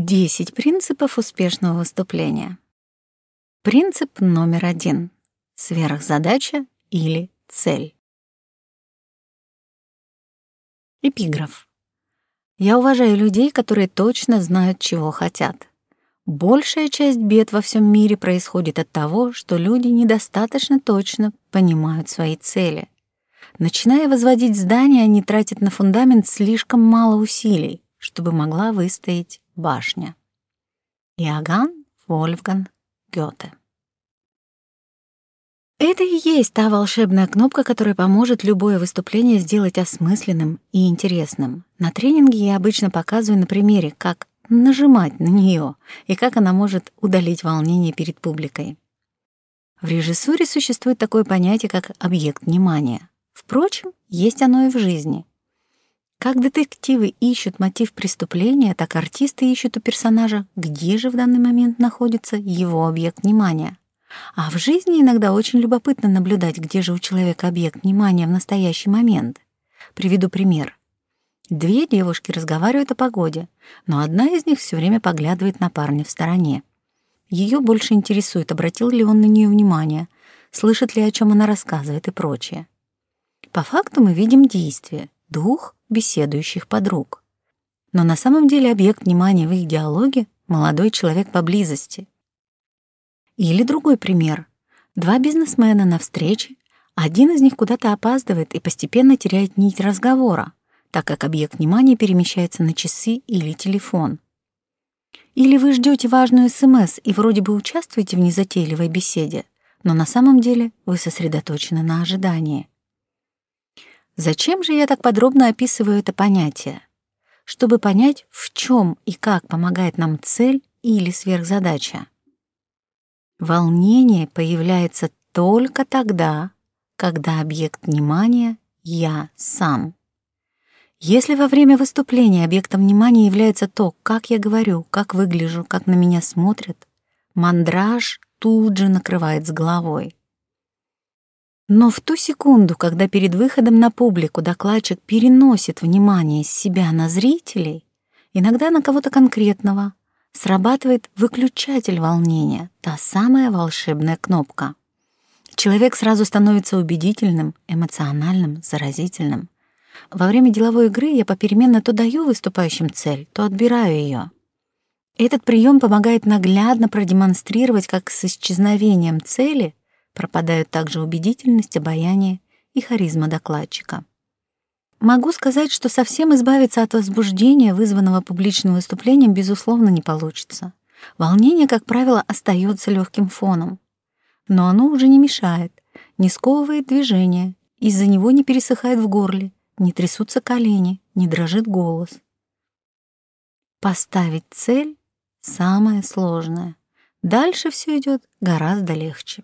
10 принципов успешного выступления. Принцип номер один. Сверхзадача или цель. Эпиграф. Я уважаю людей, которые точно знают, чего хотят. Большая часть бед во всем мире происходит от того, что люди недостаточно точно понимают свои цели. Начиная возводить здание, они тратят на фундамент слишком мало усилий, чтобы могла выстоять башня. Иоганн Вольфган Гёте. Это и есть та волшебная кнопка, которая поможет любое выступление сделать осмысленным и интересным. На тренинге я обычно показываю на примере, как нажимать на нее и как она может удалить волнение перед публикой. В режиссуре существует такое понятие, как объект внимания. Впрочем, есть оно и в жизни. Как детективы ищут мотив преступления, так артисты ищут у персонажа, где же в данный момент находится его объект внимания. А в жизни иногда очень любопытно наблюдать, где же у человека объект внимания в настоящий момент. Приведу пример. Две девушки разговаривают о погоде, но одна из них все время поглядывает на парня в стороне. Ее больше интересует, обратил ли он на нее внимание, слышит двух беседующих подруг. Но на самом деле объект внимания в их диалоге — молодой человек поблизости. Или другой пример. Два бизнесмена на встрече, один из них куда-то опаздывает и постепенно теряет нить разговора, так как объект внимания перемещается на часы или телефон. Или вы ждете важную СМС и вроде бы участвуете в незатейливой беседе, но на самом деле вы сосредоточены на ожидании. Зачем же я так подробно описываю это понятие? Чтобы понять, в чем и как помогает нам цель или сверхзадача. Волнение появляется только тогда, когда объект внимания — я сам. Если во время выступления объектом внимания является то, как я говорю, как выгляжу, как на меня смотрят, мандраж тут же накрывает с головой. Но в ту секунду, когда перед выходом на публику докладчик переносит внимание с себя на зрителей, иногда на кого-то конкретного, срабатывает выключатель волнения, та самая волшебная кнопка. Человек сразу становится убедительным, эмоциональным, заразительным. Во время деловой игры я попеременно то даю выступающим цель, то отбираю ее. Этот прием помогает наглядно продемонстрировать, как с исчезновением цели Пропадают также убедительность, обаяние и харизма докладчика. Могу сказать, что совсем избавиться от возбуждения, вызванного публичным выступлением, безусловно, не получится. Волнение, как правило, остается легким фоном. Но оно уже не мешает, не сковывает движение, из-за него не пересыхает в горле, не трясутся колени, не дрожит голос. Поставить цель — самое сложное. Дальше все идет гораздо легче.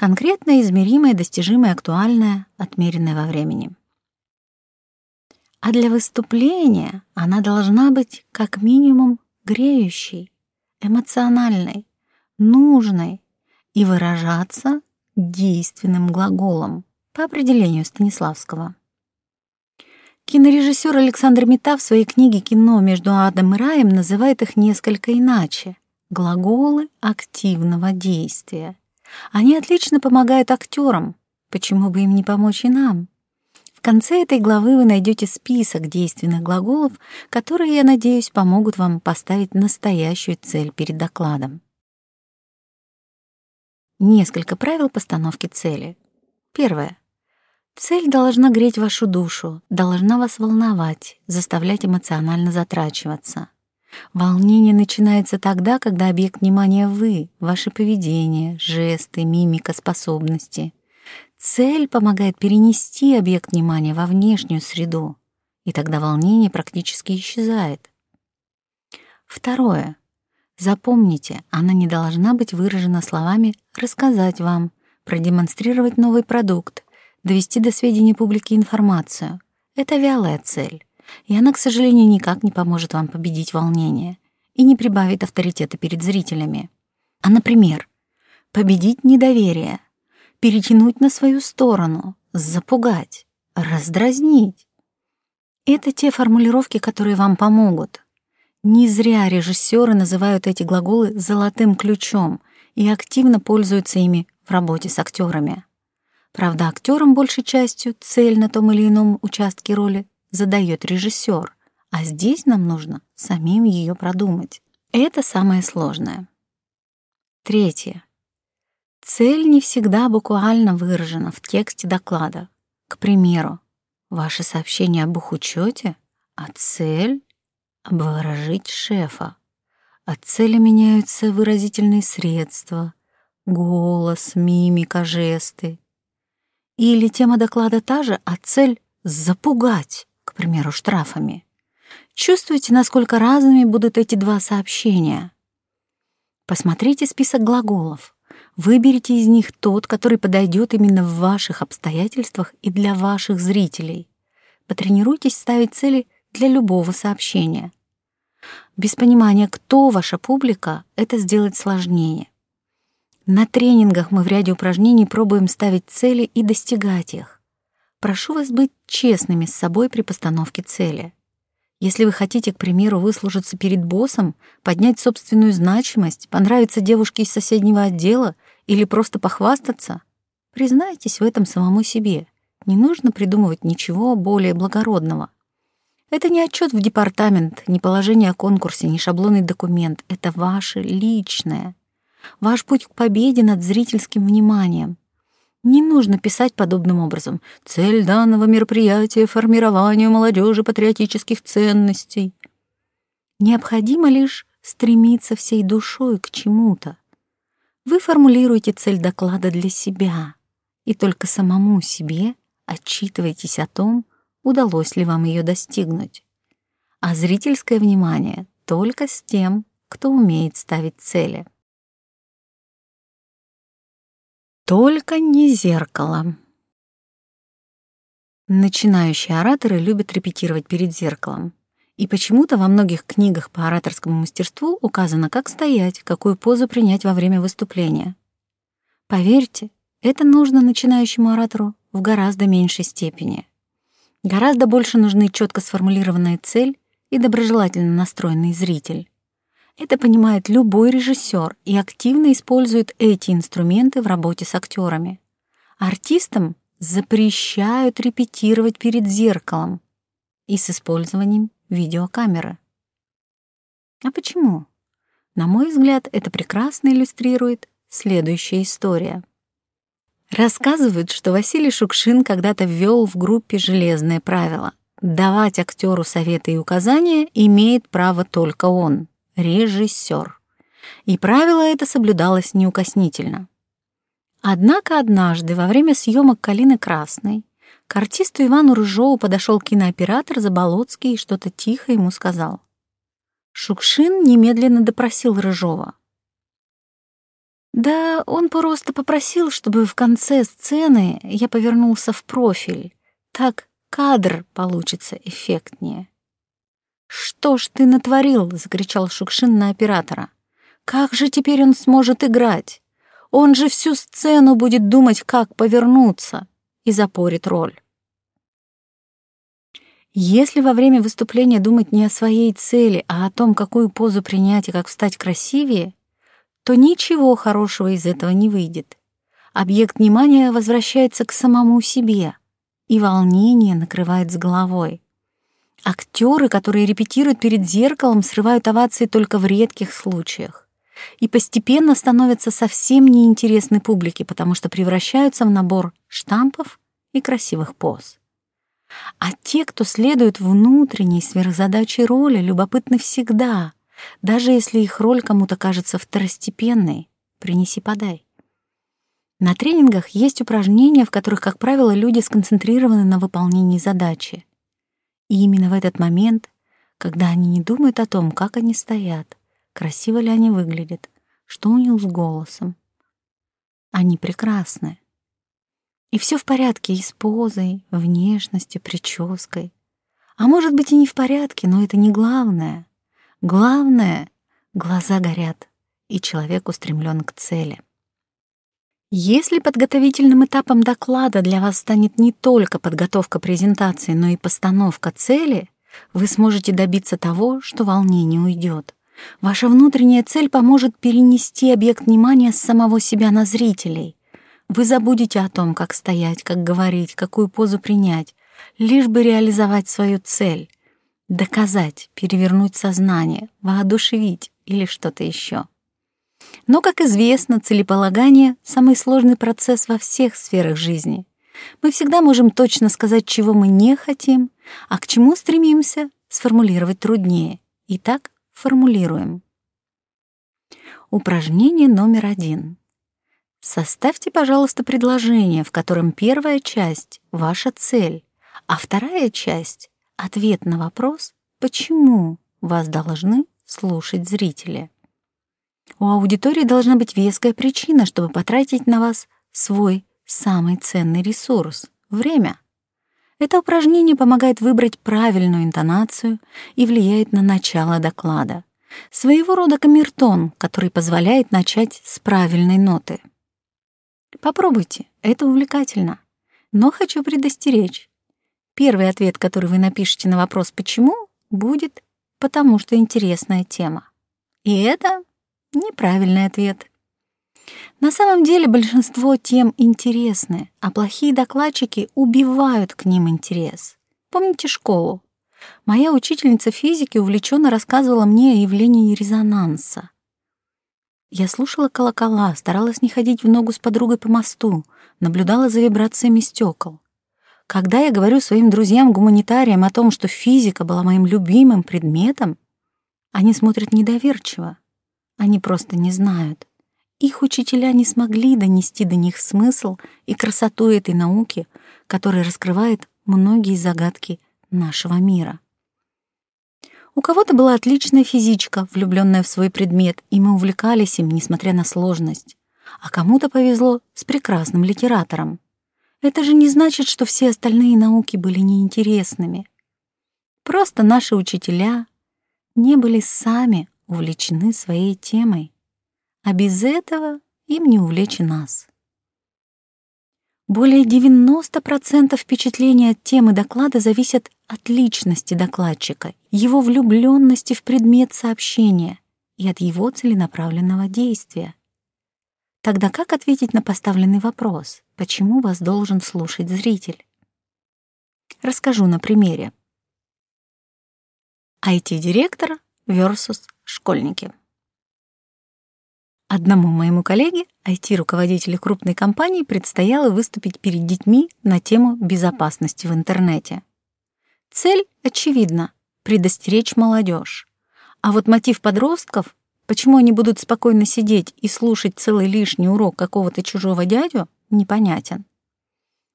Конкретно измеримое достижимое актуальное отмеренное во времени. А для выступления она должна быть как минимум греющей, эмоциональной, нужной и выражаться действенным глаголом по определению Станиславского. Кинорежиссер Александр Мета в своей книге «Кино между адом и раем» называет их несколько иначе — глаголы активного действия. Они отлично помогают актерам. Почему бы им не помочь и нам? В конце этой главы вы найдете список действенных глаголов, которые, я надеюсь, помогут вам поставить настоящую цель перед докладом. Несколько правил постановки цели. Первое. Цель должна греть вашу душу, должна вас волновать, заставлять эмоционально затрачиваться. Волнение начинается тогда, когда объект внимания вы, ваше поведение, жесты, мимика, способности. Цель помогает перенести объект внимания во внешнюю среду, и тогда волнение практически исчезает. Второе. Запомните, она не должна быть выражена словами «рассказать вам», «продемонстрировать новый продукт», «довести до сведения публики информацию». Это вялая цель, и она, к сожалению, никак не поможет вам победить волнение и не прибавит авторитета перед зрителями. А, например, победить недоверие, перетянуть на свою сторону, запугать, раздразнить. Это те формулировки, которые вам помогут. Не зря режиссеры называют эти глаголы «золотым ключом» и активно пользуются ими в работе с актерами. Правда, актерам большей частью цель на том или ином участке роли задает режиссер, а здесь нам нужно самим ее продумать. Это самое сложное. Третье. Цель не всегда буквально выражена в тексте доклада. К примеру, ваше сообщение об их учете, а цель — обворожить шефа. От цели меняются выразительные средства, голос, мимика, жесты. Или тема доклада та же, а цель — запугать примеру, штрафами. Чувствуете, насколько разными будут эти два сообщения? Посмотрите список глаголов. Выберите из них тот, который подойдет именно в ваших обстоятельствах и для ваших зрителей. Потренируйтесь ставить цели для любого сообщения. Без понимания, кто ваша публика, это сделать сложнее. На тренингах мы в ряде упражнений пробуем ставить цели и достигать их. Прошу вас быть честными с собой при постановке цели. Если вы хотите, к примеру, выслужиться перед боссом, поднять собственную значимость, понравиться девушке из соседнего отдела или просто похвастаться, признайтесь в этом самому себе. Не нужно придумывать ничего более благородного. Это не отчет в департамент, не положение о конкурсе, не шаблонный документ. Это ваше личное. Ваш Не нужно писать подобным образом. Цель данного мероприятия — формирование у молодежи патриотических ценностей. Необходимо лишь стремиться всей душой к чему-то. Вы формулируете цель доклада для себя и только самому себе отчитываетесь о том, удалось ли вам ее достигнуть. А зрительское внимание только с тем, кто умеет ставить цели. Только не зеркало. Начинающие ораторы любят репетировать перед зеркалом. И почему-то во многих книгах по ораторскому мастерству указано, как стоять, какую позу принять во время выступления. Поверьте, это нужно начинающему оратору в гораздо меньшей степени. Гораздо больше нужны четко сформулированная цель и доброжелательно настроенный зритель. Это понимает любой режиссер и активно использует эти инструменты в работе с актерами. Артистам запрещают репетировать перед зеркалом и с использованием видеокамеры. А почему? На мой взгляд, это прекрасно иллюстрирует следующая история. Рассказывают, что Василий Шукшин когда-то ввел в группе железное правило. Давать актеру советы и указания имеет право только он режиссер. И правило это соблюдалось неукоснительно. Однако однажды во время съемок «Калины Красной» к артисту Ивану Рыжову подошел кинооператор Заболоцкий и что-то тихо ему сказал. Шукшин немедленно допросил Рыжова. «Да он просто попросил, чтобы в конце сцены я повернулся в профиль. Так кадр получится эффектнее». «Что ж ты натворил?» — закричал Шукшин на оператора. «Как же теперь он сможет играть? Он же всю сцену будет думать, как повернуться, и запорит роль». Если во время выступления думать не о своей цели, а о том, какую позу принять и как встать красивее, то ничего хорошего из этого не выйдет. Объект внимания возвращается к самому себе, и волнение накрывает с головой. Актеры, которые репетируют перед зеркалом, срывают овации только в редких случаях и постепенно становятся совсем неинтересны публике, потому что превращаются в набор штампов и красивых поз. А те, кто следует внутренней сверхзадаче роли, любопытны всегда, даже если их роль кому-то кажется второстепенной, принеси-подай. На тренингах есть упражнения, в которых, как правило, люди сконцентрированы на выполнении задачи. И именно в этот момент, когда они не думают о том, как они стоят, красиво ли они выглядят, что у них с голосом. Они прекрасны. И все в порядке и с позой, внешностью, прической. А может быть и не в порядке, но это не главное. Главное — глаза горят, и человек устремлен к цели. Если подготовительным этапом доклада для вас станет не только подготовка презентации, но и постановка цели, вы сможете добиться того, что волнение уйдет. Ваша внутренняя цель поможет перенести объект внимания с самого себя на зрителей. Вы забудете о том, как стоять, как говорить, какую позу принять, лишь бы реализовать свою цель, доказать, перевернуть сознание, воодушевить или что-то еще. Но, как известно, целеполагание — самый сложный процесс во всех сферах жизни. Мы всегда можем точно сказать, чего мы не хотим, а к чему стремимся, сформулировать труднее. Итак, формулируем. Упражнение номер один. Составьте, пожалуйста, предложение, в котором первая часть — ваша цель, а вторая часть — ответ на вопрос, почему вас должны слушать зрители. У У аудитории должна быть веская причина, чтобы потратить на вас свой самый ценный ресурс — время. Это упражнение помогает выбрать правильную интонацию и влияет на начало доклада. Своего рода камертон, который позволяет начать с правильной ноты. Попробуйте, это увлекательно. Но хочу предостеречь. Первый ответ, который вы напишете на вопрос «почему», будет «потому что интересная тема». И это Неправильный ответ. На самом деле большинство тем интересны, а плохие докладчики убивают к ним интерес. Помните школу? Моя учительница физики увлеченно рассказывала мне о явлении резонанса. Я слушала колокола, старалась не ходить в ногу с подругой по мосту, наблюдала за вибрациями стекол. Когда я говорю своим друзьям-гуманитариям о том, что физика была моим любимым предметом, они смотрят недоверчиво. они просто не знают. Их учителя не смогли донести до них смысл и красоту этой науки, которая раскрывает многие загадки нашего мира. У кого-то была отличная физичка, влюбленная в свой предмет, и мы увлекались им, несмотря на сложность. А кому-то повезло с прекрасным литератором. Это же не значит, что все остальные науки были неинтересными. Просто наши учителя не были сами увлечены своей темой, а без этого им не увлечь нас. Более 90% впечатления от темы доклада зависят от личности докладчика, его влюбленности в предмет сообщения и от его целенаправленного действия. Тогда как ответить на поставленный вопрос, почему вас должен слушать зритель? Расскажу на примере. IT-директор versus школьники. Одному моему коллеге, IT-руководителю крупной компании, предстояло выступить перед детьми на тему безопасности в интернете. Цель очевидна — предостеречь молодежь. А вот мотив подростков, почему они будут спокойно сидеть и слушать целый лишний урок какого-то чужого дядю, непонятен.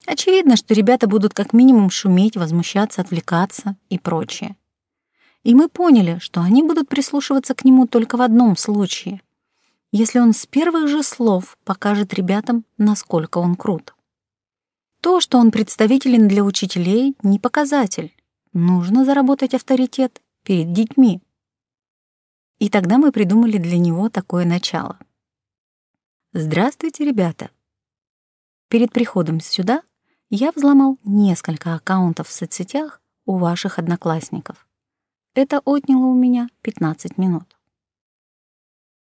Очевидно, что ребята будут как минимум шуметь, возмущаться, отвлекаться и прочее. И мы поняли, что они будут прислушиваться к нему только в одном случае, если он с первых же слов покажет ребятам, насколько он крут. То, что он представителен для учителей, не показатель. Нужно заработать авторитет перед детьми. И тогда мы придумали для него такое начало. Здравствуйте, ребята. Перед приходом сюда я взломал несколько аккаунтов в соцсетях у ваших одноклассников. Это отняло у меня 15 минут.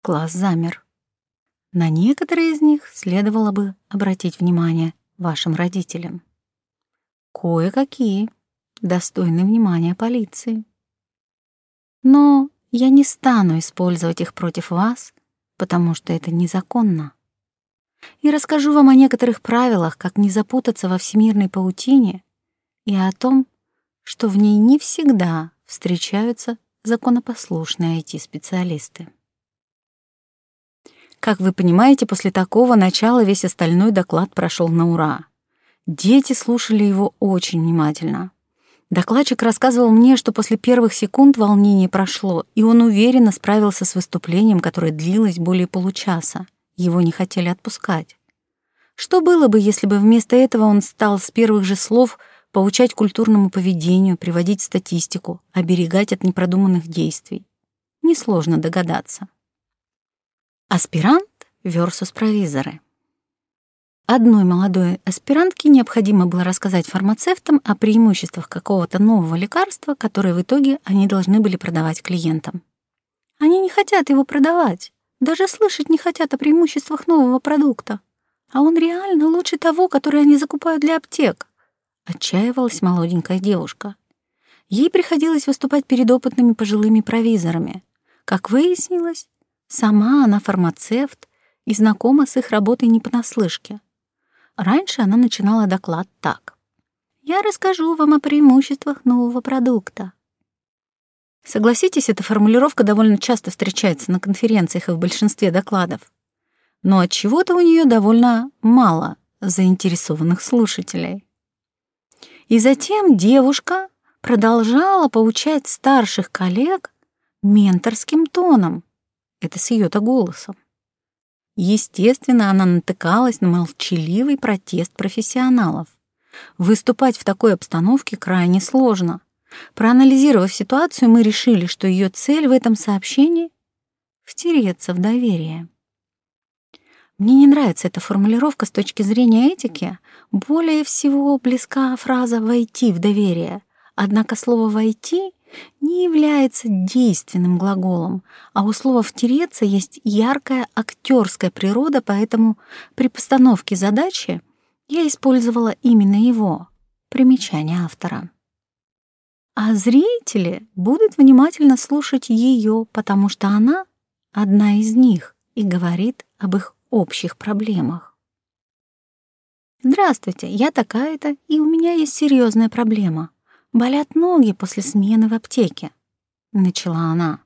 Класс замер. На некоторые из них следовало бы обратить внимание вашим родителям. Кое-какие достойны внимания полиции. Но я не стану использовать их против вас, потому что это незаконно. И расскажу вам о некоторых правилах, как не запутаться во всемирной паутине, и о том, что в ней не всегда встречаются законопослушные IT-специалисты. Как вы понимаете, после такого начала весь остальной доклад прошел на ура. Дети слушали его очень внимательно. Докладчик рассказывал мне, что после первых секунд волнение прошло, и он уверенно справился с выступлением, которое длилось более получаса. Его не хотели отпускать. Что было бы, если бы вместо этого он стал с первых же слов поучать культурному поведению, приводить статистику, оберегать от непродуманных действий. Несложно догадаться. Аспирант versus провизоры. Одной молодой аспирантке необходимо было рассказать фармацевтам о преимуществах какого-то нового лекарства, которое в итоге они должны были продавать клиентам. Они не хотят его продавать, даже слышать не хотят о преимуществах нового продукта. А он реально лучше того, который они закупают для аптек. Отчаивалась молоденькая девушка. Ей приходилось выступать перед опытными пожилыми провизорами. Как выяснилось, сама она фармацевт и знакома с их работой не понаслышке. Раньше она начинала доклад так. «Я расскажу вам о преимуществах нового продукта». Согласитесь, эта формулировка довольно часто встречается на конференциях и в большинстве докладов. Но от чего-то у нее довольно мало заинтересованных слушателей. И затем девушка продолжала поучать старших коллег менторским тоном. Это с ее-то голосом. Естественно, она натыкалась на молчаливый протест профессионалов. Выступать в такой обстановке крайне сложно. Проанализировав ситуацию, мы решили, что ее цель в этом сообщении — втереться в доверие. Мне не нравится эта формулировка с точки зрения этики. Более всего близка фраза «войти в доверие». Однако слово «войти» не является действенным глаголом, а у слова «втереться» есть яркая актерская природа, поэтому при постановке задачи я использовала именно его, примечание автора. А зрители будут внимательно слушать ее, потому что она одна из них и говорит об их общих проблемах. «Здравствуйте, я такая-то, и у меня есть серьезная проблема. Болят ноги после смены в аптеке», — начала она.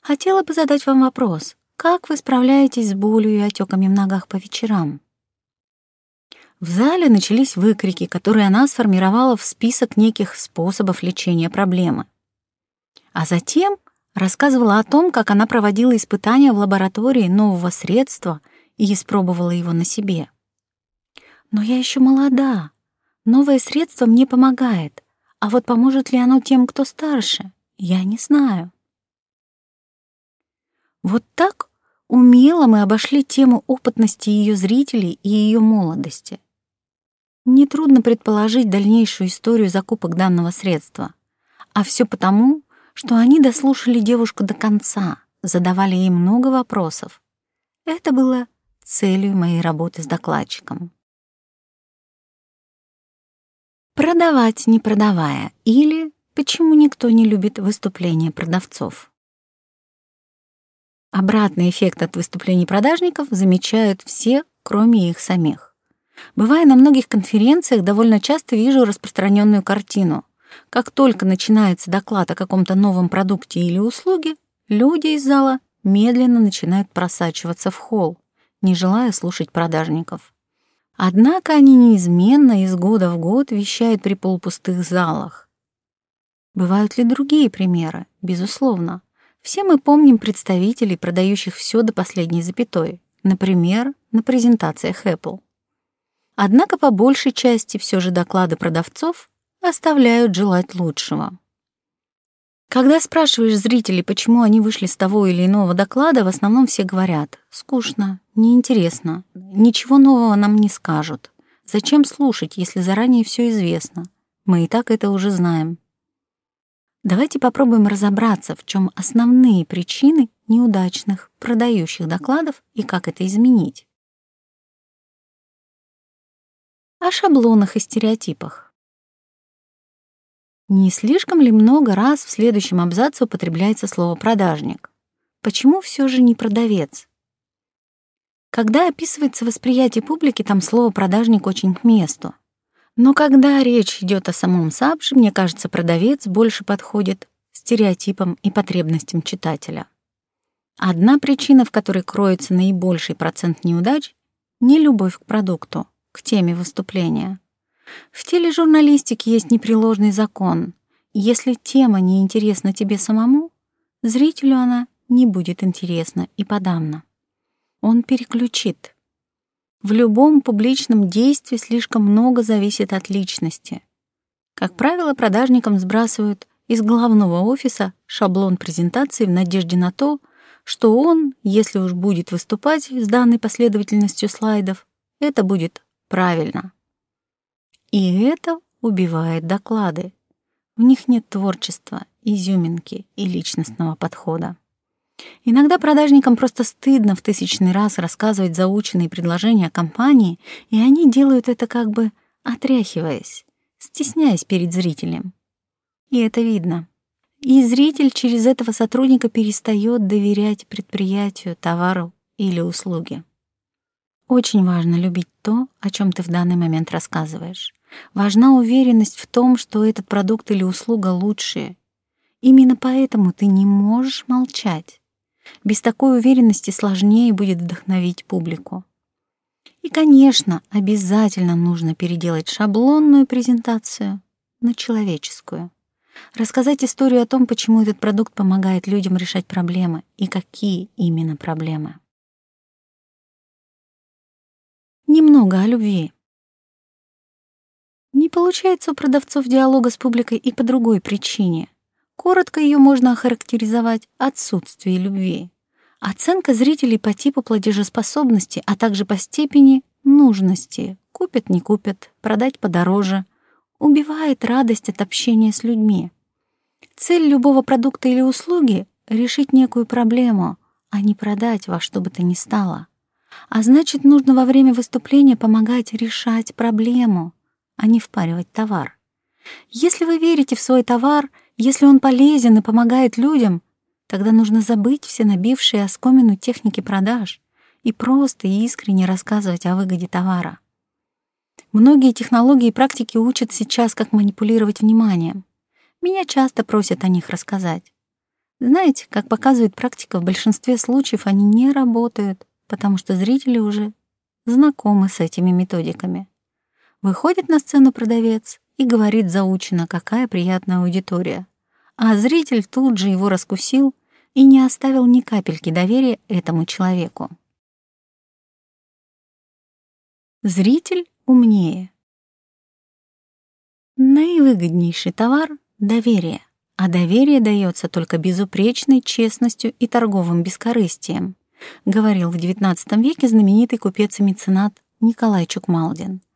«Хотела бы задать вам вопрос. Как вы справляетесь с болью и отеками в ногах по вечерам?» В зале начались выкрики, которые она сформировала в список неких способов лечения проблемы. А затем рассказывала о том, как она проводила испытания в лаборатории нового средства — и испробовала его на себе. «Но я еще молода. Новое средство мне помогает. А вот поможет ли оно тем, кто старше, я не знаю. Вот так умело мы обошли тему опытности ее зрителей и ее молодости. Нетрудно предположить дальнейшую историю закупок данного средства. А все потому, что они дослушали девушку до конца, задавали ей много вопросов. Это было целью моей работы с докладчиком. Продавать, не продавая, или почему никто не любит выступления продавцов. Обратный эффект от выступлений продажников замечают все, кроме их самих. Бывая на многих конференциях, довольно часто вижу распространенную картину. Как только начинается доклад о каком-то новом продукте или услуге, люди из зала медленно начинают просачиваться в холл, не желая слушать продажников. Однако они неизменно из года в год вещают при полупустых залах. Бывают ли другие примеры? Безусловно. Все мы помним представителей, продающих все до последней запятой, например, на презентациях Apple. Однако по большей части все же доклады продавцов оставляют желать лучшего. Когда спрашиваешь зрителей, почему они вышли с того или иного доклада, в основном все говорят «скучно, неинтересно, ничего нового нам не скажут». Зачем слушать, если заранее все известно? Мы и так это уже знаем. Давайте попробуем разобраться, в чем основные причины неудачных, продающих докладов и как это изменить. О шаблонах и стереотипах. Не слишком ли много раз в следующем абзаце употребляется слово «продажник»? Почему все же не продавец? Когда описывается восприятие публики, там слово «продажник» очень к месту. Но когда речь идет о самом САПЖе, мне кажется, продавец больше подходит стереотипам и потребностям читателя. Одна причина, в которой кроется наибольший процент неудач — не любовь к продукту, к теме выступления — В тележурналистике есть непреложный закон. Если тема не интересна тебе самому, зрителю она не будет интересна и подавно. Он переключит. В любом публичном действии слишком много зависит от личности. Как правило, продажникам сбрасывают из главного офиса шаблон презентации в надежде на то, что он, если уж будет выступать с данной последовательностью слайдов, это будет правильно. И это убивает доклады. В них нет творчества, изюминки и личностного подхода. Иногда продажникам просто стыдно в тысячный раз рассказывать заученные предложения компании, и они делают это как бы отряхиваясь, стесняясь перед зрителем. И это видно. И зритель через этого сотрудника перестает доверять предприятию, товару или услуге. Очень важно любить то, о чем ты в данный момент рассказываешь. Важна уверенность в том, что этот продукт или услуга лучшие. Именно поэтому ты не можешь молчать. Без такой уверенности сложнее будет вдохновить публику. И, конечно, обязательно нужно переделать шаблонную презентацию на человеческую. Рассказать историю о том, почему этот продукт помогает людям решать проблемы и какие именно проблемы. Немного о любви. Не получается, у продавцов диалога с публикой и по другой причине. Коротко ее можно охарактеризовать отсутствие любви. Оценка зрителей по типу платежеспособности, а также по степени нужности. Купят, не купят, продать подороже. Убивает радость от общения с людьми. Цель любого продукта или услуги — решить некую проблему, а не продать во что бы то ни стало. А значит, нужно во время выступления помогать решать проблему — а не впаривать товар. Если вы верите в свой товар, если он полезен и помогает людям, тогда нужно забыть все набившие оскомину техники продаж и просто и искренне рассказывать о выгоде товара. Многие технологии и практики учат сейчас, как манипулировать вниманием. Меня часто просят о них рассказать. Знаете, как показывает практика, в большинстве случаев они не работают, потому что зрители уже знакомы с этими методиками. Выходит на сцену продавец и говорит заучено, какая приятная аудитория. А зритель тут же его раскусил и не оставил ни капельки доверия этому человеку. Зритель умнее. Наивыгоднейший товар — доверие, а доверие дается только безупречной честностью и торговым бескорыстием, говорил в XIX веке знаменитый купец и меценат Николай Чукмалдин —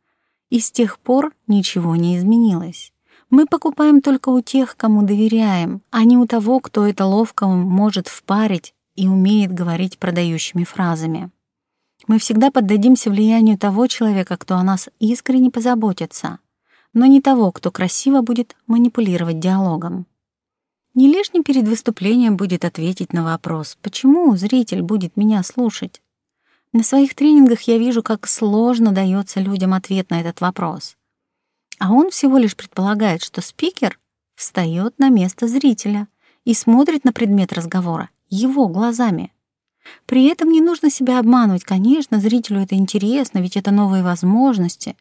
И с тех пор ничего не изменилось. Мы покупаем только у тех, кому доверяем, а не у того, кто это ловко может впарить и умеет говорить продающими фразами. Мы всегда поддадимся влиянию того человека, кто о нас искренне позаботится, но не того, кто красиво будет манипулировать диалогом. Не лишним перед выступлением будет ответить на вопрос, почему зритель будет меня слушать. На своих тренингах я вижу, как сложно дается людям ответ на этот вопрос. А он всего лишь предполагает, что спикер встает на место зрителя и смотрит на предмет разговора его глазами — при этом не нужно себя обманывать. Конечно, зрителю это интересно, ведь это новые возможности.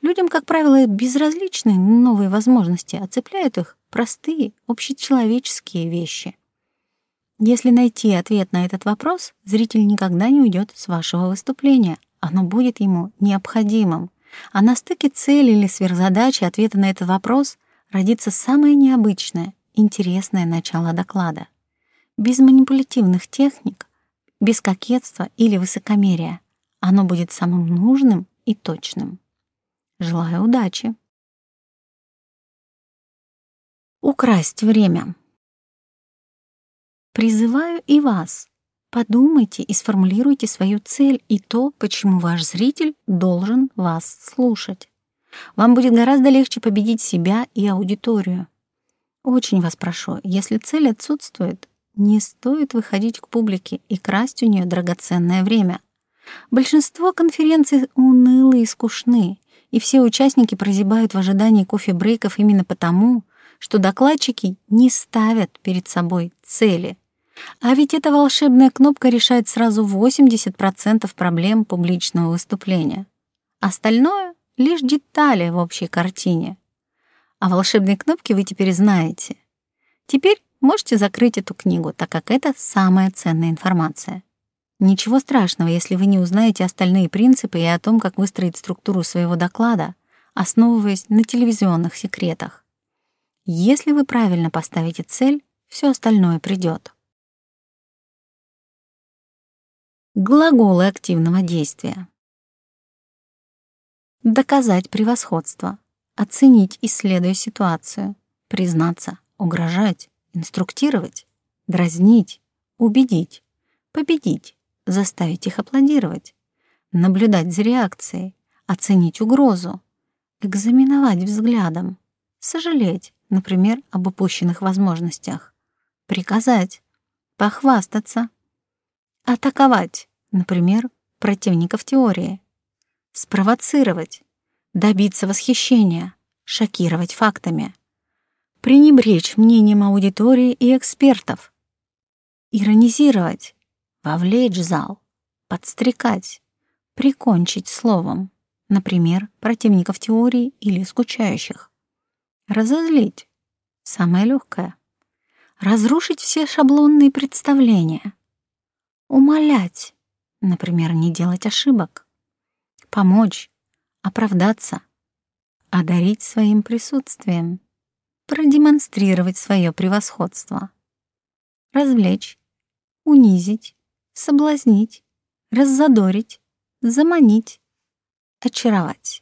Людям, как правило, безразличны новые возможности, а цепляют их простые, общечеловеческие вещи. Если найти ответ на этот вопрос, зритель никогда не уйдет с вашего выступления. Оно будет ему необходимым. А на стыке цели или сверхзадачи ответа на этот вопрос родится самое необычное, интересное начало доклада. Без манипулятивных техник, без кокетства или высокомерия. Оно будет самым нужным и точным. Желаю удачи! Украсть время призываю и вас. Подумайте и сформулируйте свою цель и то, почему ваш зритель должен вас слушать. Вам будет гораздо легче победить себя и аудиторию. Очень вас прошу, если цель отсутствует, не стоит выходить к публике и красть у нее драгоценное время. Большинство конференций унылы и скучны, и все участники прозябают в ожидании кофе-брейков именно потому, что докладчики не ставят перед собой цели — А ведь эта волшебная кнопка решает сразу 80% проблем публичного выступления. Остальное лишь детали в общей картине. А волшебные кнопки вы теперь знаете. Теперь можете закрыть эту книгу, так как это самая ценная информация. Ничего страшного, если вы не узнаете остальные принципы и о том, как выстроить структуру своего доклада, основываясь на телевизионных секретах. Если вы правильно поставите цель, все остальное придет. Глаголы активного действия. Доказать превосходство, оценить, исследуя ситуацию, признаться, угрожать, инструктировать, дразнить, убедить, победить, заставить их аплодировать, наблюдать за реакцией, оценить угрозу, экзаменовать взглядом, сожалеть, например, об упущенных возможностях, приказать, похвастаться, атаковать, например, противников теории, спровоцировать, добиться восхищения, шокировать фактами, пренебречь мнением аудитории и экспертов, иронизировать, вовлечь зал, подстрекать, прикончить словом, например, противников теории или скучающих, разозлить, самое легкое, разрушить все шаблонные представления — умолять, например, не делать ошибок, помочь, оправдаться, одарить своим присутствием, продемонстрировать свое превосходство, развлечь, унизить, соблазнить, раззадорить, заманить, очаровать.